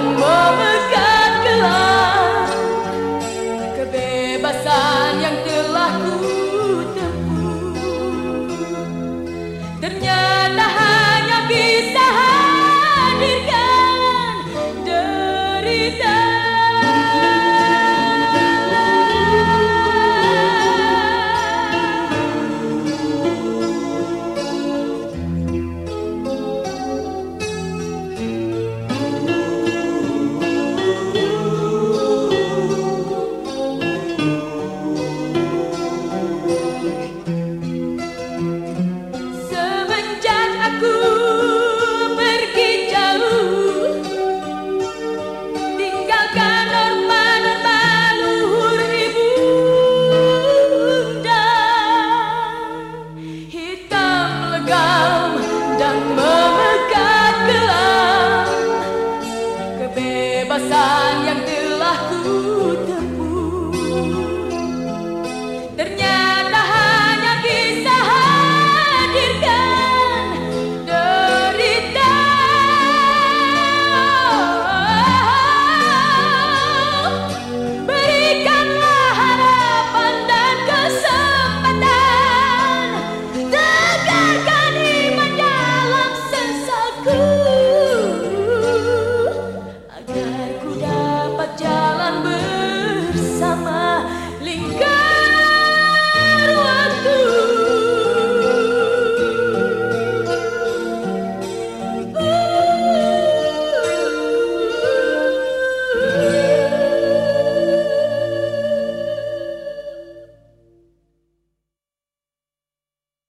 我们 sun,